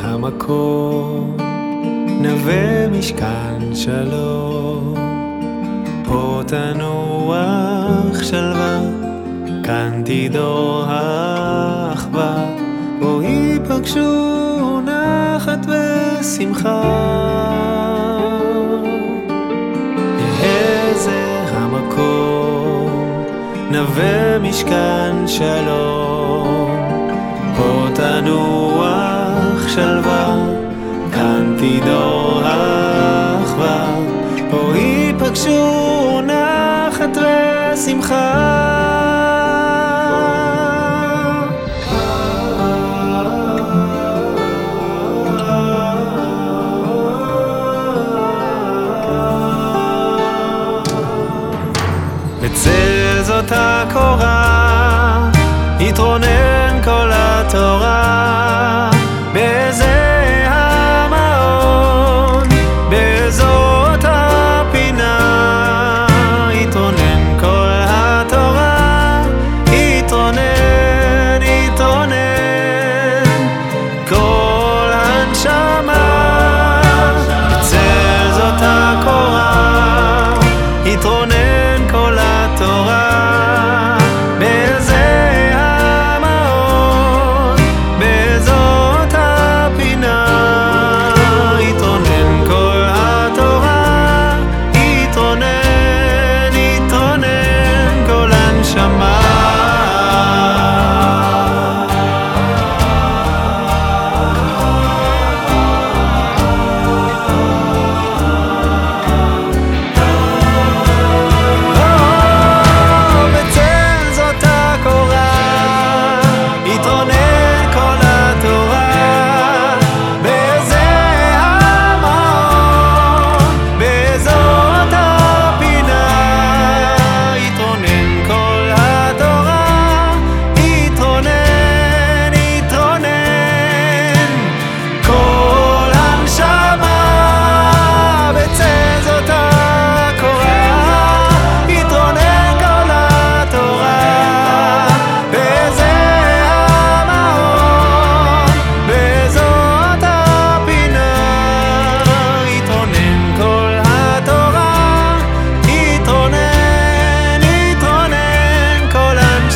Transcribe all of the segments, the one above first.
המקום, נווה משכן שלום, פה תנוח שלווה, כאן תדור האחווה, בו ייפגשו נחת ושמחה. יהא זה המקום, נווה משכן שלום, ממך. בצל זאת הקורה, התרונן כל ה... t'auras.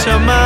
so much.